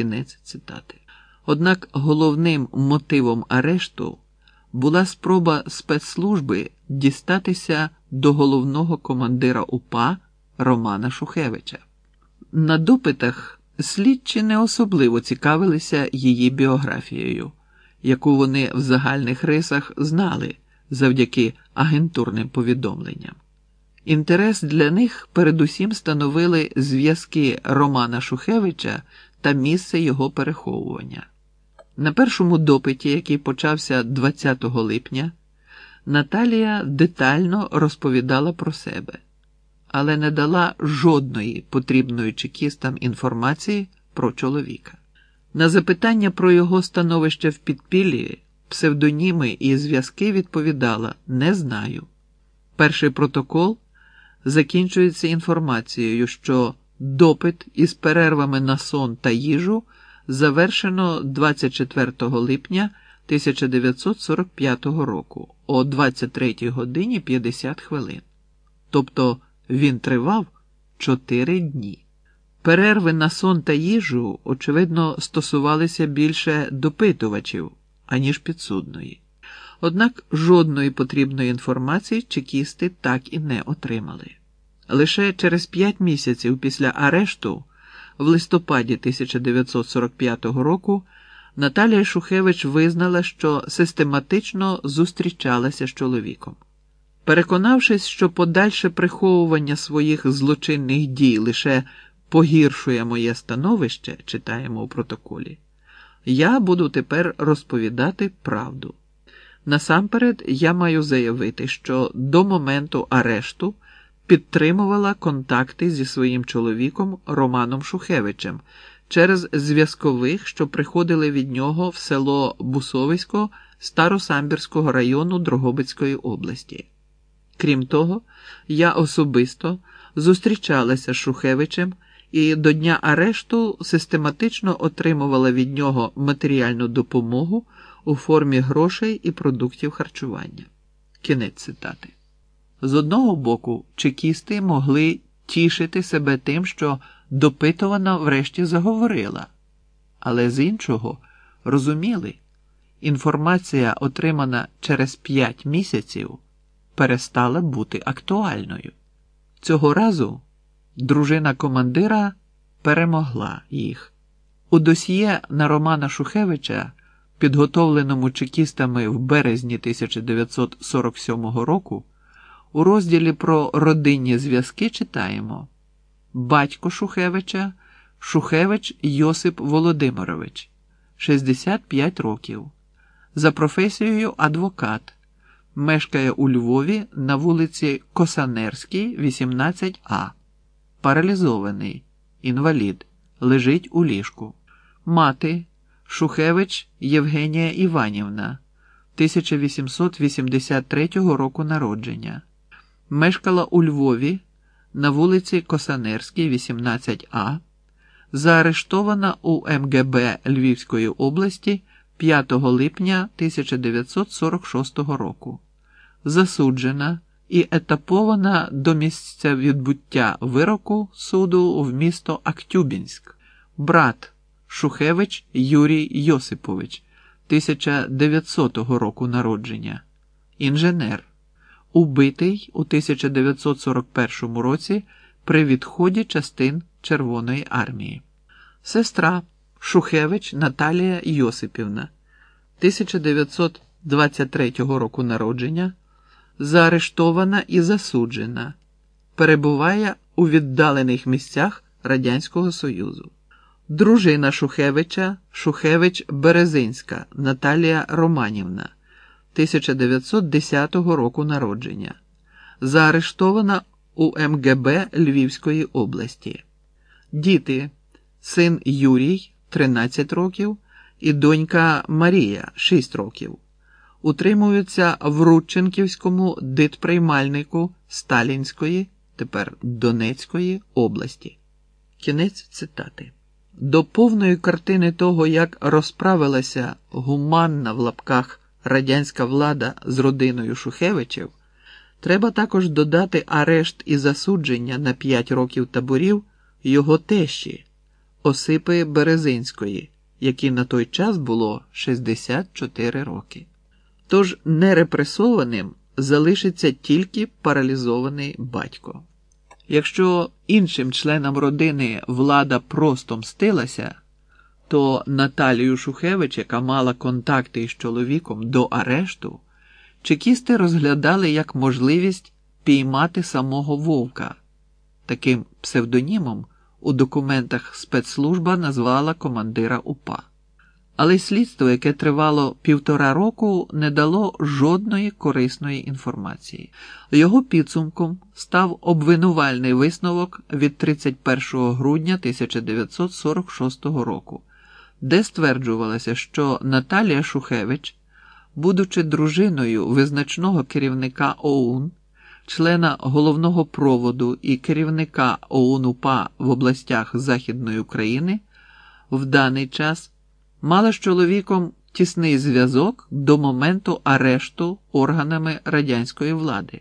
Кінець цитати. Однак головним мотивом арешту була спроба спецслужби дістатися до головного командира УПА Романа Шухевича. На допитах слідчі не особливо цікавилися її біографією, яку вони в загальних рисах знали завдяки агентурним повідомленням. Інтерес для них передусім становили зв'язки Романа Шухевича та місце його переховування. На першому допиті, який почався 20 липня, Наталія детально розповідала про себе, але не дала жодної потрібної чекістам інформації про чоловіка. На запитання про його становище в підпіллі, псевдоніми і зв'язки відповідала Не знаю. Перший протокол закінчується інформацією, що допит із перервами на сон та їжу завершено 24 липня 1945 року о 23 годині 50 хвилин. Тобто він тривав 4 дні. Перерви на сон та їжу, очевидно, стосувалися більше допитувачів, аніж підсудної. Однак жодної потрібної інформації чекісти так і не отримали. Лише через п'ять місяців після арешту, в листопаді 1945 року, Наталія Шухевич визнала, що систематично зустрічалася з чоловіком. Переконавшись, що подальше приховування своїх злочинних дій лише погіршує моє становище, читаємо у протоколі, я буду тепер розповідати правду. Насамперед, я маю заявити, що до моменту арешту підтримувала контакти зі своїм чоловіком Романом Шухевичем через зв'язкових, що приходили від нього в село Бусовисько Старосамбірського району Дрогобицької області. Крім того, я особисто зустрічалася з Шухевичем і до дня арешту систематично отримувала від нього матеріальну допомогу у формі грошей і продуктів харчування. Кінець цитати. З одного боку, чекісти могли тішити себе тим, що допитувана врешті заговорила, але з іншого розуміли, інформація, отримана через п'ять місяців, перестала бути актуальною. Цього разу дружина командира перемогла їх. У досьє на Романа Шухевича, підготовленому чекістами в березні 1947 року, у розділі про родинні зв'язки читаємо Батько Шухевича Шухевич Йосип Володимирович, 65 років. За професією адвокат. Мешкає у Львові на вулиці Косанерській, 18А. Паралізований. Інвалід. Лежить у ліжку. Мати Шухевич Євгенія Іванівна 1883 року народження. Мешкала у Львові на вулиці Косанерській, 18А. Заарештована у МГБ Львівської області 5 липня 1946 року. Засуджена і етапована до місця відбуття вироку суду в місто Актюбінськ. Брат Шухевич Юрій Йосипович 1900 року народження. Інженер. Убитий у 1941 році при відході частин Червоної армії. Сестра Шухевич Наталія Йосипівна 1923 року народження. Заарештована і засуджена. Перебуває у віддалених місцях Радянського Союзу. Дружина Шухевича Шухевич Березинська Наталія Романівна 1910 року народження. Заарештована у МГБ Львівської області. Діти, син Юрій 13 років і донька Марія 6 років. Утримуються в Рудченківському дитприймальнику Сталінської, тепер Донецької області. Кінець цитати. До повної картини того, як розправилася гуманна в лапках радянська влада з родиною Шухевичів, треба також додати арешт і засудження на 5 років таборів його тещі, Осипи Березинської, якій на той час було 64 роки. Тож нерепресованим залишиться тільки паралізований батько. Якщо іншим членам родини влада просто мстилася, то Наталію Шухевич, яка мала контакти із чоловіком до арешту, чекісти розглядали як можливість піймати самого вовка. Таким псевдонімом у документах спецслужба назвала командира УПА. Але слідство, яке тривало півтора року, не дало жодної корисної інформації. Його підсумком став обвинувальний висновок від 31 грудня 1946 року, де стверджувалося, що Наталія Шухевич, будучи дружиною визначного керівника ОУН, члена головного проводу і керівника ОУН УПА в областях Західної України, в даний час мала з чоловіком тісний зв'язок до моменту арешту органами радянської влади.